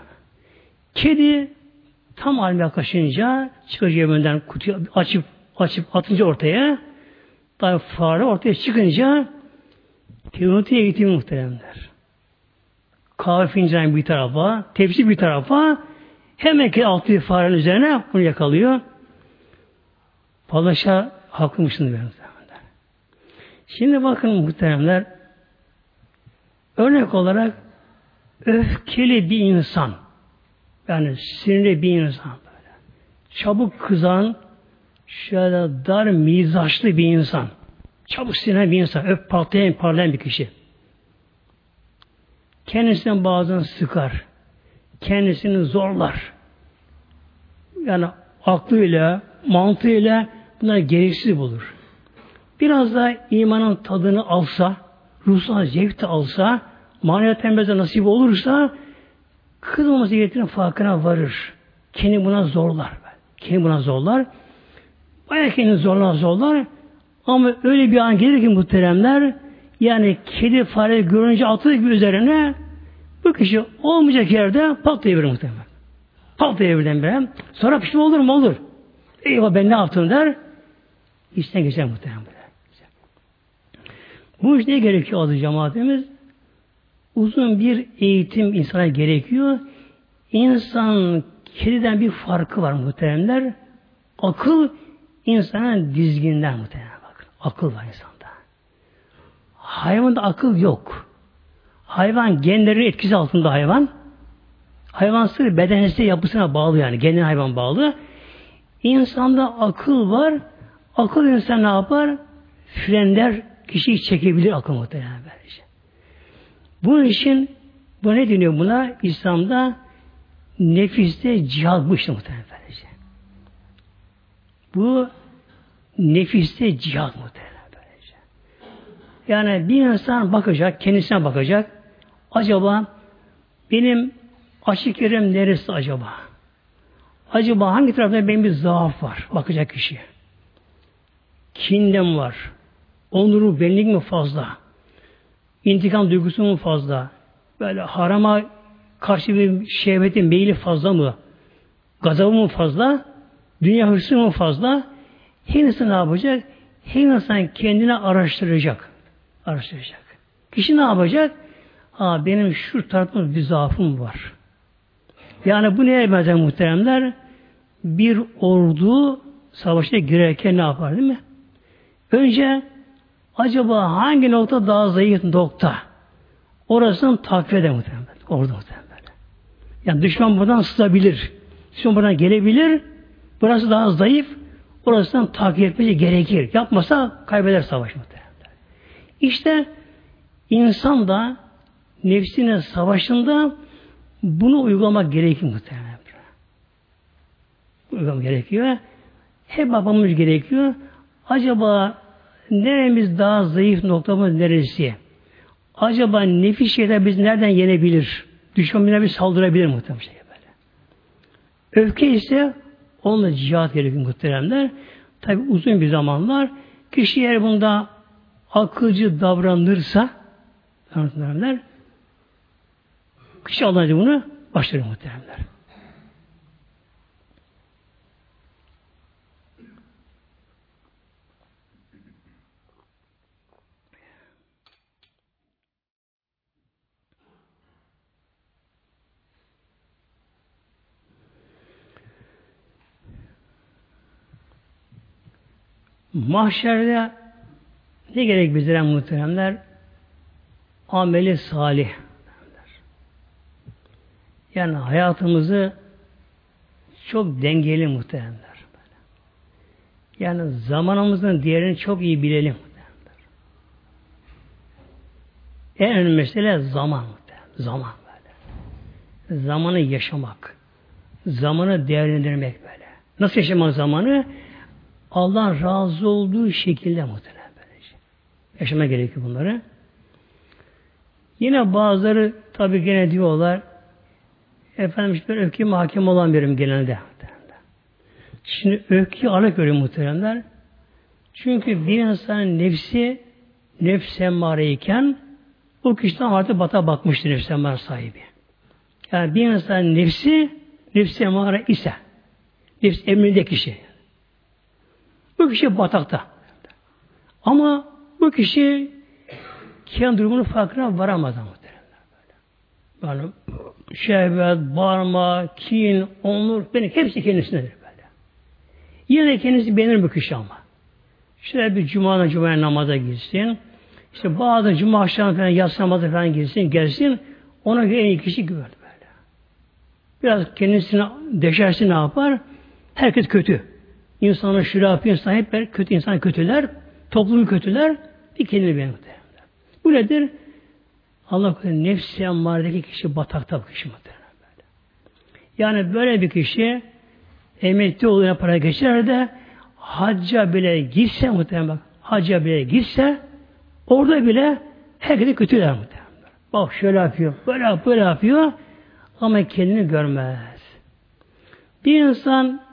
Kedi tam halime yaklaşınca çıkıyor cebinden kutuyu açıp açıp atınca ortaya tabi fare ortaya çıkınca Tevnuti'ye gitti muhteremler. Kahve fincanı bir tarafa, tepsi bir tarafa, hemen ki altı farenin üzerine bunu yakalıyor. Palaşa haklıymışsınız ben Şimdi bakın muhteremler, örnek olarak öfkeli bir insan, yani sinirli bir insan böyle, çabuk kızan, şöyle dar mizaçlı bir insan, Çabuk sinirlen bir insan, öp patlayan, parlayan bir kişi. Kendisinden bazen sıkar. Kendisini zorlar. Yani aklıyla, mantığıyla bunlar gereksiz bulur. Biraz da imanın tadını alsa, ruhsal zevk de alsa, maneviyat tembeze nasip olursa, kızmaması gerektiğinin farkına varır. Kendi buna zorlar. Kendi buna zorlar. Bayağı kendini zorlar zorlar. Ama öyle bir an gelir ki muhteremler yani kedi fare görünce atı gibi üzerine bu kişi olmayacak yerde patlayabilir muhtemelen. Patlayabilir birden. Sonra pişman olur mu? Olur. Eyvah ben ne yaptım der. İşten geçer muhtemelen. Bu iş ne gerekiyor adı cemaatimiz? Uzun bir eğitim insana gerekiyor. İnsan kediden bir farkı var muhteremler. Akıl insanın dizginden muhtemelen. Akıl var insanda. Hayvanda akıl yok. Hayvan genleri etkisi altında hayvan. Hayvan sır bedenesi yapısına bağlı yani. Genel hayvan bağlı. İnsanda akıl var. Akıl insan ne yapar? Frenler kişiyi çekebilir akıl muhtemelen böylece. Bunun için bu ne deniyor buna? İslam'da nefiste cihad bu işte muhtemelen. Bu nefiste cihat muhtemelen. Yani bir insan bakacak, kendisine bakacak. Acaba benim açık yerim neresi acaba? Acaba hangi tarafta benim bir zaaf var? Bakacak kişi. Kindem var. Onuru, benlik mi fazla? İntikam duygusu mu fazla? böyle harama karşı bir şehvetin meyli fazla mı? Gazabı mı fazla? Dünya hırsı mı fazla? Her ne yapacak? Her insan kendine araştıracak. Araştıracak. Kişi ne yapacak? Ha benim şu tarafta bir zaafım var. Yani bu neye benzer muhteremler? Bir ordu savaşta girerken ne yapar değil mi? Önce acaba hangi nokta daha zayıf nokta? Orasını takip eder muhtemelen. Orada muhtemelen. Yani düşman buradan sızabilir. Düşman buradan gelebilir. Burası daha zayıf. Orasından takip etmesi gerekir. Yapmasa kaybeder savaş muhtemelen. İşte insan da nefsine savaşında bunu uygulamak gerekiyor muhtemelen. Uygulamak gerekiyor. Hep bakmamız gerekiyor. Acaba neremiz daha zayıf noktamız neresi? Acaba nefis şeyler biz nereden yenebilir? Düşman bir saldırabilir muhtemelen şey böyle. Öfke ise onunla cihat gerekiyor muhteremler. Tabi uzun bir zamanlar kişi eğer bunda akılcı davranırsa muhteremler kişi Allah'ın bunu başlarır muhteremler. Mahşerde ne gerek bizlere muhteremler? Ameli salih. Yani hayatımızı çok dengeli muhteremler. Yani zamanımızın değerini çok iyi bilelim. En önemli mesele zaman. Zaman böyle. Zamanı yaşamak. Zamanı değerlendirmek böyle. Nasıl yaşamak zamanı? Allah razı olduğu şekilde muhtemelen böylece. Yaşama gerekiyor bunları. Yine bazıları tabi gene diyorlar efendim işte ben öfkeye hakim olan birim genelde. Şimdi öfkeyi ala görüyor muhteremler. Çünkü bir insanın nefsi nefs emmareyken o kişiden artık bata bakmıştır nefs emmare sahibi. Yani bir insanın nefsi nefs emmare ise nefs emrinde kişi bu kişi batakta. Ama bu kişi kendi durumunun farkına varamaz ama. Yani şehvet, bağırma, kin, onur, benim hepsi kendisindedir böyle. Yine de kendisi beğenir bu kişi ama. Şöyle bir cuma'da cuma'ya namaza girsin. İşte bazı cuma akşamı falan yatsı namazı falan girsin, gelsin. Ona göre en iyi kişi gördü böyle. Biraz kendisini deşersin ne yapar? Herkes kötü. Şura yapıyor, insan hep kötü insan kötüler, toplumu kötüler, bir kendini beğenir. Bu nedir? Allah korusun nefsi emmaredeki kişi batakta bu kişi. Yani böyle bir kişi emekli olduğuna para geçer de hacca bile gitse muhtemelen bak hacca bile gitse orada bile herkese kötüler muhtemelen. Bak şöyle yapıyor, böyle böyle yapıyor ama kendini görmez. Bir insan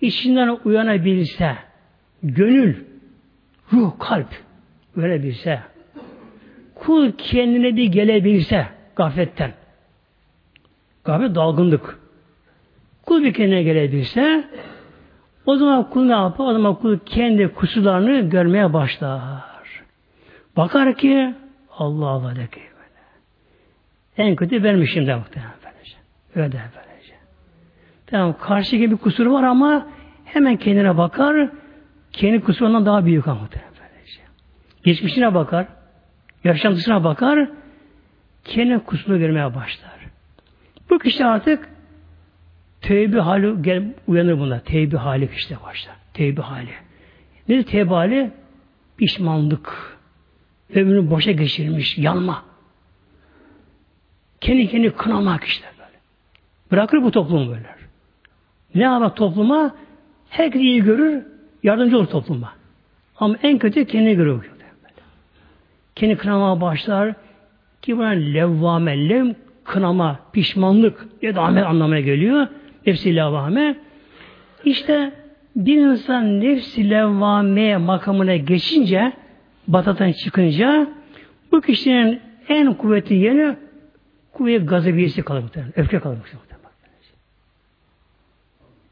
içinden uyanabilse, gönül, ruh, kalp böyle bilse, kul kendine bir gelebilse gafletten, gaflet dalgınlık, kul bir kendine gelebilse, o zaman kul ne yapar? O zaman kul kendi kusurlarını görmeye başlar. Bakar ki Allah Allah de ki böyle. En kötü vermişim de muhtemelen. Öyle der böylece. Tamam karşı gibi kusur var ama hemen kendine bakar. Kendi kusurundan daha büyük ama böylece. Geçmişine bakar. Yaşantısına bakar. Kendi kusurunu görmeye başlar. Bu kişi artık tevbe hali gel, uyanır buna. Tevbe hali işte başlar. Tevbe hali. Nedir tevbe hali? Pişmanlık. Ömrünü boşa geçirmiş. Yanma. Kendi kendi kınamak işte böyle. Bırakır bu toplumu böyle. Ne yapar topluma? Herkes iyi görür, yardımcı olur topluma. Ama en kötü kendini görür. Kendi kınamaya başlar. Ki buna levvame, lev kınama, pişmanlık ya da amel anlamına geliyor. Nefsi levvame. İşte bir insan nefsi levvame makamına geçince batatan çıkınca bu kişinin en kuvvetli yeni kuvve gazabiyesi kalır. Öfke kalır.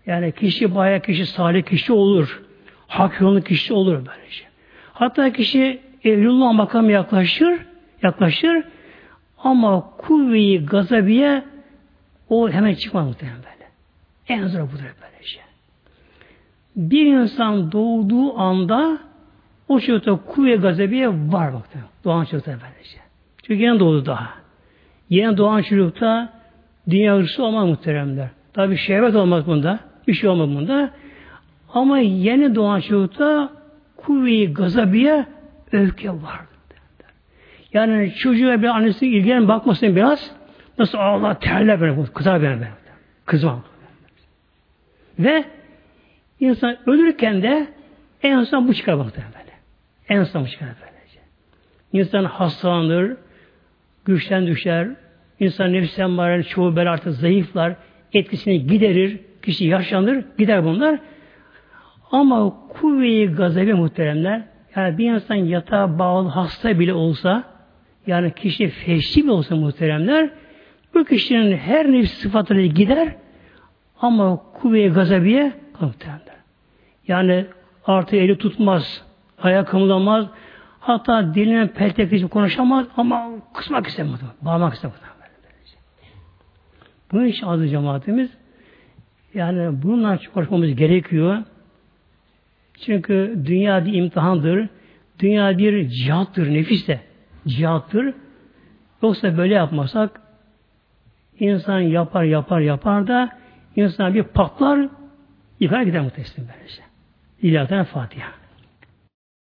Yani kişi bayağı kişi salih kişi olur. Hak yolun kişi olur böylece. Hatta kişi evlullah makamı yaklaşır, yaklaşır ama kuvve-i gazabiye o hemen çıkmaz muhtemelen böyle. En zor budur böylece. Bir insan doğduğu anda o çocukta kuvve gazabiye var baktı. Doğan çocukta böylece. Çünkü yeni doğdu daha. Yeni doğan çocukta dünya hırsı olmaz muhteremler. Tabi şehvet olmaz bunda. Bir şey olmaz bunda. Ama yeni doğan çocukta kuvve-i gazabiye öfke var. Yani çocuğa bir annesi ilgilen bakmasın biraz nasıl Allah terler böyle kızar böyle, kızmam. Ve insan ölürken de en son bu çıkar baktı böyle. En son bu çıkar böylece. İnsan hastalanır, güçten düşer, insan nefisten var, çoğu böyle artık zayıflar, etkisini giderir, kişi yaşlanır, gider bunlar. Ama kuvve-i gazabe muhteremler, yani bir insan yatağa bağlı hasta bile olsa, yani kişi feşli bile olsa muhteremler, bu kişinin her nefis sıfatları gider, ama kuvve-i gazabiye muhteremler. Yani artı eli tutmaz, ayak kımılamaz, hatta diline peltek konuşamaz ama kısmak istemez, bağlamak istemez. Bunun için azı cemaatimiz yani bununla konuşmamız gerekiyor. Çünkü dünya bir imtihandır. Dünya bir cihattır, nefis de cihattır. Yoksa böyle yapmasak insan yapar yapar yapar da insan bir patlar yıkar gider muhteşem böylece. İlahi Fatiha.